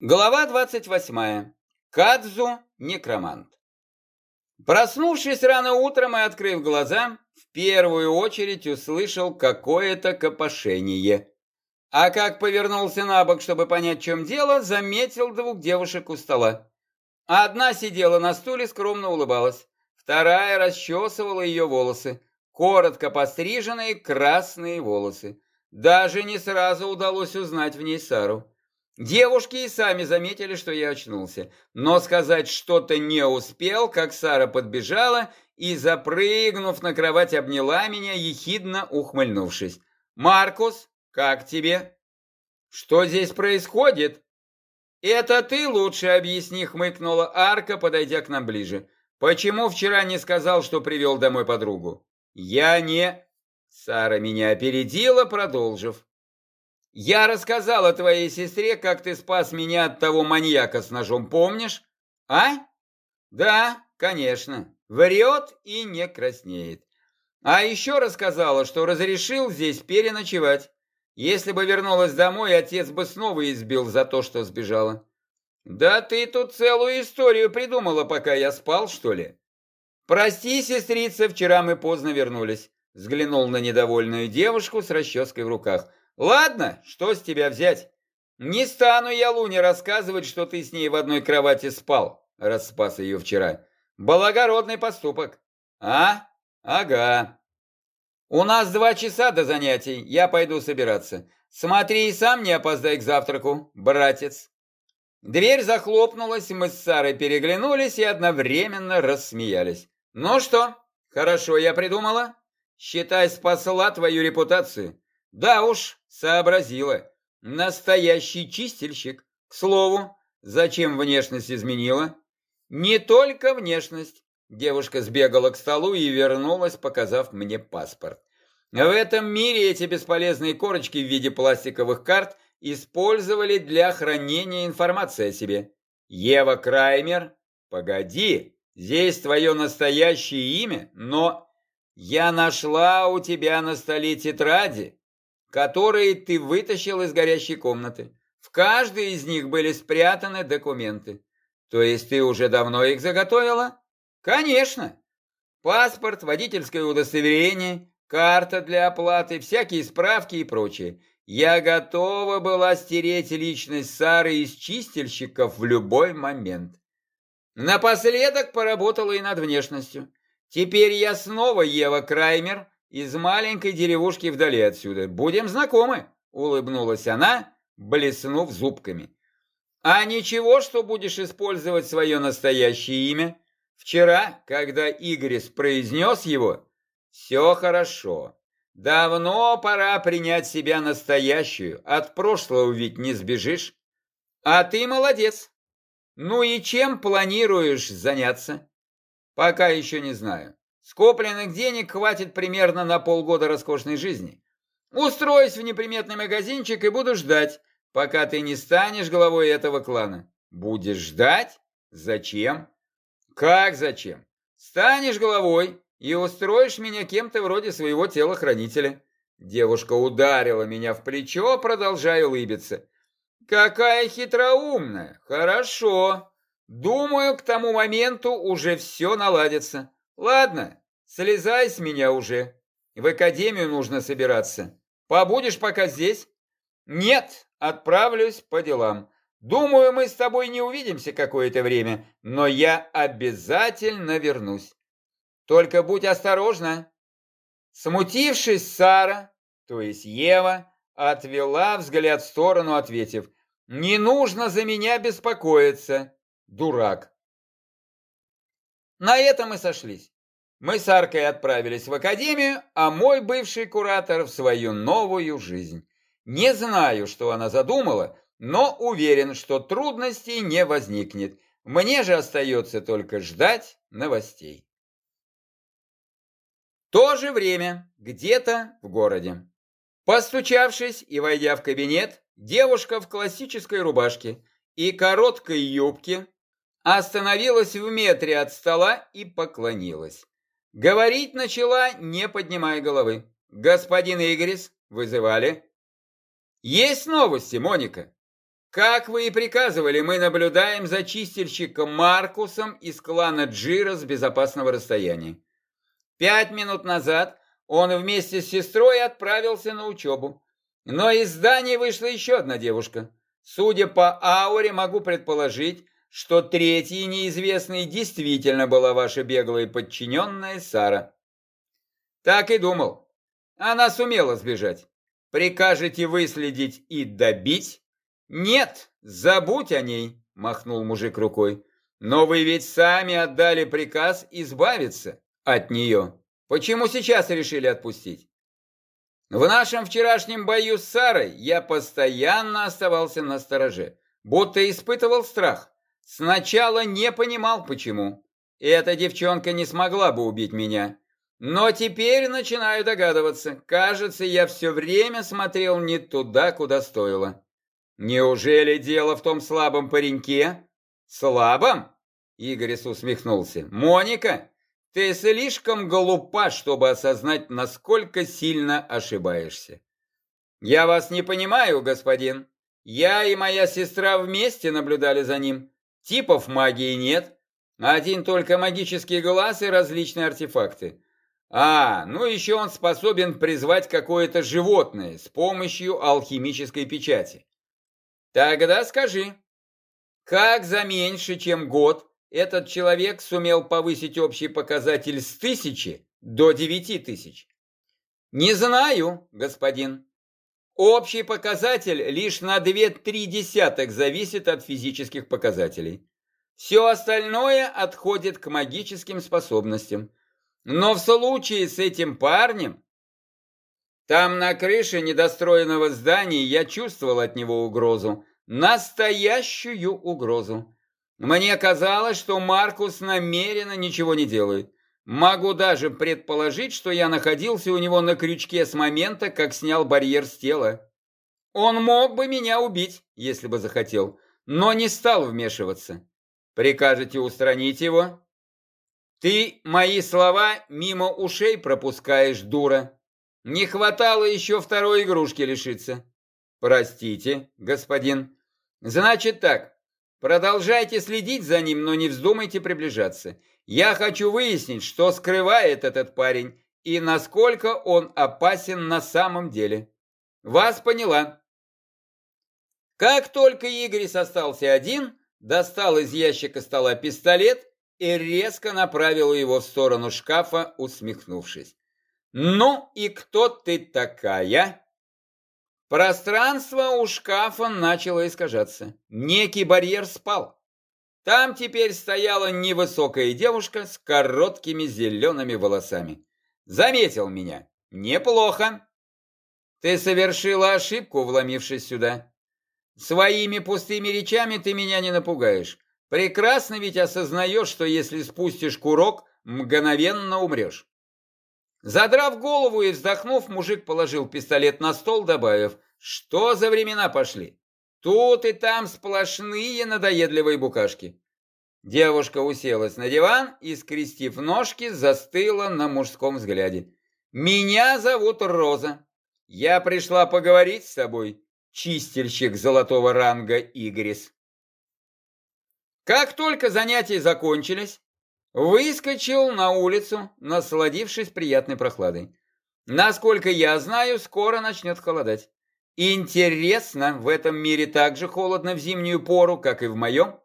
Глава 28. Кадзу некромант. Проснувшись рано утром и открыв глаза, в первую очередь услышал какое-то копошение. А как повернулся на бок, чтобы понять, в чем дело, заметил двух девушек у стола. Одна сидела на стуле, скромно улыбалась. Вторая расчесывала ее волосы. Коротко постриженные красные волосы. Даже не сразу удалось узнать в ней Сару. Девушки и сами заметили, что я очнулся, но сказать что-то не успел, как Сара подбежала и, запрыгнув на кровать, обняла меня, ехидно ухмыльнувшись. «Маркус, как тебе?» «Что здесь происходит?» «Это ты лучше объясни», — хмыкнула Арка, подойдя к нам ближе. «Почему вчера не сказал, что привел домой подругу?» «Я не...» Сара меня опередила, продолжив. Я рассказала твоей сестре, как ты спас меня от того маньяка с ножом, помнишь? А? Да, конечно. Врет и не краснеет. А еще рассказала, что разрешил здесь переночевать. Если бы вернулась домой, отец бы снова избил за то, что сбежала. Да ты тут целую историю придумала, пока я спал, что ли? Прости, сестрица, вчера мы поздно вернулись. Взглянул на недовольную девушку с расческой в руках. Ладно, что с тебя взять? Не стану я Луне рассказывать, что ты с ней в одной кровати спал, раз спас ее вчера. Благородный поступок. А? Ага. У нас два часа до занятий, я пойду собираться. Смотри и сам не опоздай к завтраку, братец. Дверь захлопнулась, мы с Сарой переглянулись и одновременно рассмеялись. Ну что, хорошо я придумала? Считай, спасла твою репутацию. Да уж, сообразила. Настоящий чистильщик. К слову, зачем внешность изменила? Не только внешность. Девушка сбегала к столу и вернулась, показав мне паспорт. В этом мире эти бесполезные корочки в виде пластиковых карт использовали для хранения информации о себе. Ева Краймер, погоди, здесь твое настоящее имя, но я нашла у тебя на столе тетради, которые ты вытащил из горящей комнаты. В каждой из них были спрятаны документы. То есть ты уже давно их заготовила? Конечно. Паспорт, водительское удостоверение, карта для оплаты, всякие справки и прочее. Я готова была стереть личность Сары из чистильщиков в любой момент. Напоследок поработала и над внешностью. Теперь я снова Ева Краймер, из маленькой деревушки вдали отсюда. Будем знакомы, улыбнулась она, блеснув зубками. А ничего, что будешь использовать свое настоящее имя? Вчера, когда Игорис произнес его, все хорошо. Давно пора принять себя настоящую, от прошлого ведь не сбежишь. А ты молодец. Ну и чем планируешь заняться? Пока еще не знаю. Скопленных денег хватит примерно на полгода роскошной жизни. Устроюсь в неприметный магазинчик и буду ждать, пока ты не станешь главой этого клана. Будешь ждать? Зачем? Как зачем? Станешь главой и устроишь меня кем-то вроде своего телохранителя. Девушка ударила меня в плечо, продолжая улыбиться. Какая хитроумная. Хорошо. Думаю, к тому моменту уже все наладится. Ладно, слезай с меня уже. В академию нужно собираться. Побудешь пока здесь? Нет, отправлюсь по делам. Думаю, мы с тобой не увидимся какое-то время, но я обязательно вернусь. Только будь осторожна. Смутившись, Сара, то есть Ева, отвела взгляд в сторону, ответив, «Не нужно за меня беспокоиться, дурак». На этом мы сошлись. Мы с Аркой отправились в академию, а мой бывший куратор в свою новую жизнь. Не знаю, что она задумала, но уверен, что трудностей не возникнет. Мне же остается только ждать новостей. То же время, где-то в городе. Постучавшись и войдя в кабинет, девушка в классической рубашке и короткой юбке остановилась в метре от стола и поклонилась. Говорить начала, не поднимая головы. «Господин Игорис, вызывали?» «Есть новости, Моника?» Как вы и приказывали, мы наблюдаем за чистильщиком Маркусом из клана Джира с безопасного расстояния. Пять минут назад он вместе с сестрой отправился на учебу. Но из здания вышла еще одна девушка. Судя по ауре, могу предположить, что третьей неизвестной действительно была ваша беглая подчиненная Сара. Так и думал. Она сумела сбежать. Прикажете выследить и добить? Нет, забудь о ней, махнул мужик рукой. Но вы ведь сами отдали приказ избавиться от нее. Почему сейчас решили отпустить? В нашем вчерашнем бою с Сарой я постоянно оставался на стороже, будто испытывал страх. Сначала не понимал, почему. Эта девчонка не смогла бы убить меня. Но теперь начинаю догадываться. Кажется, я все время смотрел не туда, куда стоило. Неужели дело в том слабом пареньке? Слабом? Игорь усмехнулся. Моника, ты слишком глупа, чтобы осознать, насколько сильно ошибаешься. Я вас не понимаю, господин. Я и моя сестра вместе наблюдали за ним. Типов магии нет. Один только магический глаз и различные артефакты. А, ну еще он способен призвать какое-то животное с помощью алхимической печати. Тогда скажи, как за меньше, чем год этот человек сумел повысить общий показатель с тысячи до девяти тысяч? Не знаю, господин. Общий показатель лишь на 2-3 десятых зависит от физических показателей. Все остальное отходит к магическим способностям. Но в случае с этим парнем, там на крыше недостроенного здания я чувствовал от него угрозу, настоящую угрозу. Мне казалось, что Маркус намеренно ничего не делает. Могу даже предположить, что я находился у него на крючке с момента, как снял барьер с тела. Он мог бы меня убить, если бы захотел, но не стал вмешиваться. Прикажете устранить его? Ты мои слова мимо ушей пропускаешь, дура. Не хватало еще второй игрушки лишиться. Простите, господин. Значит так, продолжайте следить за ним, но не вздумайте приближаться. Я хочу выяснить, что скрывает этот парень и насколько он опасен на самом деле. Вас поняла. Как только Игорь остался один, достал из ящика стола пистолет и резко направил его в сторону шкафа, усмехнувшись. «Ну и кто ты такая?» Пространство у шкафа начало искажаться. Некий барьер спал. Там теперь стояла невысокая девушка с короткими зелеными волосами. Заметил меня. Неплохо. Ты совершила ошибку, вломившись сюда. Своими пустыми речами ты меня не напугаешь. Прекрасно ведь осознаешь, что если спустишь курок, мгновенно умрешь. Задрав голову и вздохнув, мужик положил пистолет на стол, добавив, что за времена пошли. Тут и там сплошные надоедливые букашки. Девушка уселась на диван и, скрестив ножки, застыла на мужском взгляде. «Меня зовут Роза. Я пришла поговорить с тобой, чистильщик золотого ранга Игрис». Как только занятия закончились, выскочил на улицу, насладившись приятной прохладой. Насколько я знаю, скоро начнет холодать. Интересно, в этом мире так же холодно в зимнюю пору, как и в моем?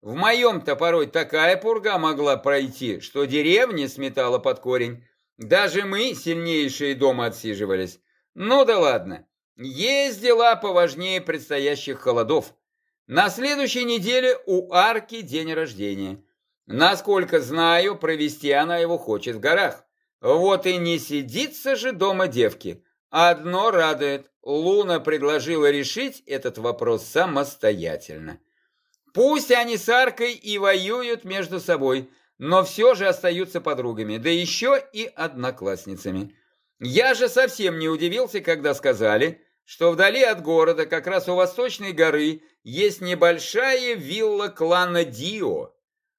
В моем-то порой такая пурга могла пройти, что деревни сметала под корень. Даже мы, сильнейшие дома, отсиживались. Ну да ладно. Есть дела поважнее предстоящих холодов. На следующей неделе у Арки день рождения. Насколько знаю, провести она его хочет в горах. Вот и не сидится же дома девки. Одно радует. Луна предложила решить этот вопрос самостоятельно. Пусть они с Аркой и воюют между собой, но все же остаются подругами, да еще и одноклассницами. Я же совсем не удивился, когда сказали, что вдали от города, как раз у Восточной горы, есть небольшая вилла клана Дио.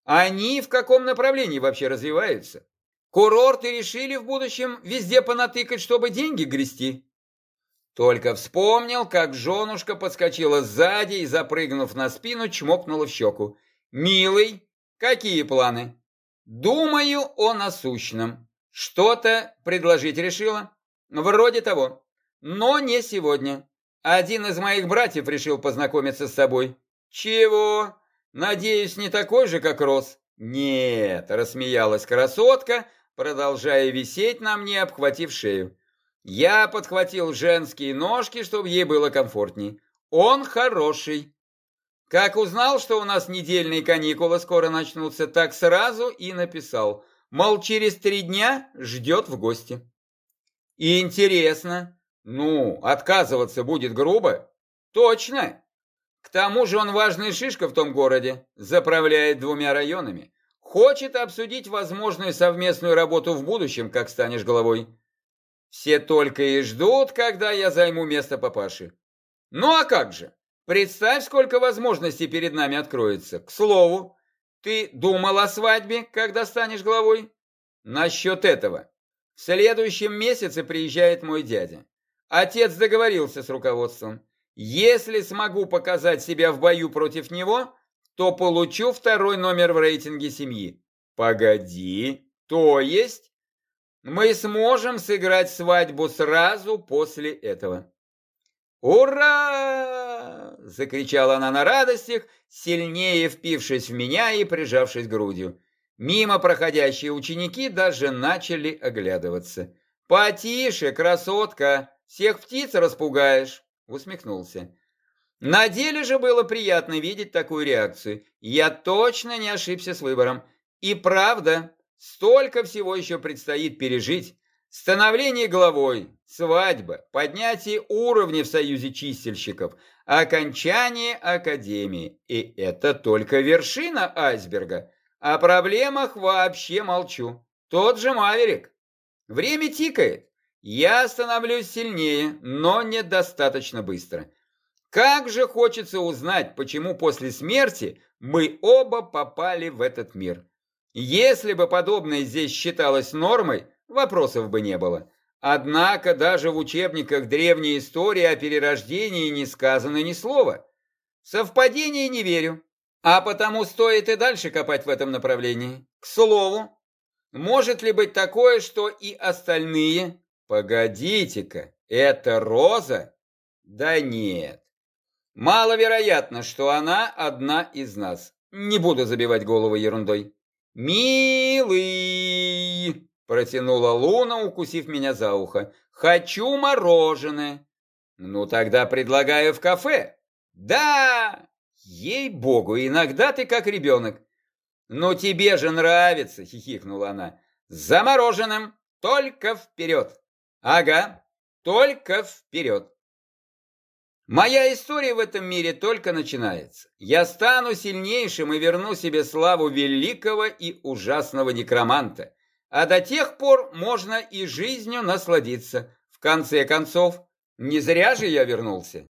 Они в каком направлении вообще развиваются? Курорты решили в будущем везде понатыкать, чтобы деньги грести? Только вспомнил, как женушка подскочила сзади и, запрыгнув на спину, чмокнула в щеку. «Милый, какие планы?» «Думаю о насущном. Что-то предложить решила?» «Вроде того. Но не сегодня. Один из моих братьев решил познакомиться с собой». «Чего? Надеюсь, не такой же, как Рос?» «Нет», — рассмеялась красотка, продолжая висеть на мне, обхватив шею. Я подхватил женские ножки, чтобы ей было комфортней. Он хороший. Как узнал, что у нас недельные каникулы скоро начнутся, так сразу и написал. Мол, через три дня ждет в гости. И интересно, ну, отказываться будет грубо? Точно. К тому же он важный шишка в том городе, заправляет двумя районами. Хочет обсудить возможную совместную работу в будущем, как станешь головой. Все только и ждут, когда я займу место папаши. Ну а как же? Представь, сколько возможностей перед нами откроется. К слову, ты думал о свадьбе, когда станешь главой? Насчет этого. В следующем месяце приезжает мой дядя. Отец договорился с руководством. Если смогу показать себя в бою против него, то получу второй номер в рейтинге семьи. Погоди, то есть мы сможем сыграть свадьбу сразу после этого. «Ура!» – закричала она на радостях, сильнее впившись в меня и прижавшись грудью. Мимо проходящие ученики даже начали оглядываться. «Потише, красотка, всех птиц распугаешь!» – усмехнулся. На деле же было приятно видеть такую реакцию. Я точно не ошибся с выбором. И правда, Столько всего еще предстоит пережить. Становление главой, свадьба, поднятие уровня в союзе чистильщиков, окончание академии. И это только вершина айсберга. О проблемах вообще молчу. Тот же Маверик. Время тикает. Я становлюсь сильнее, но недостаточно быстро. Как же хочется узнать, почему после смерти мы оба попали в этот мир. Если бы подобное здесь считалось нормой, вопросов бы не было. Однако даже в учебниках древней истории о перерождении не сказано ни слова. Совпадение не верю, а потому стоит и дальше копать в этом направлении. К слову, может ли быть такое, что и остальные... Погодите-ка, это Роза? Да нет. Маловероятно, что она одна из нас. Не буду забивать голову ерундой. «Милый!» – протянула Луна, укусив меня за ухо. «Хочу мороженое!» «Ну тогда предлагаю в кафе!» «Да!» «Ей-богу, иногда ты как ребенок!» «Ну тебе же нравится!» – хихикнула она. «За мороженым! Только вперед!» «Ага, только вперед!» Моя история в этом мире только начинается. Я стану сильнейшим и верну себе славу великого и ужасного некроманта. А до тех пор можно и жизнью насладиться. В конце концов, не зря же я вернулся.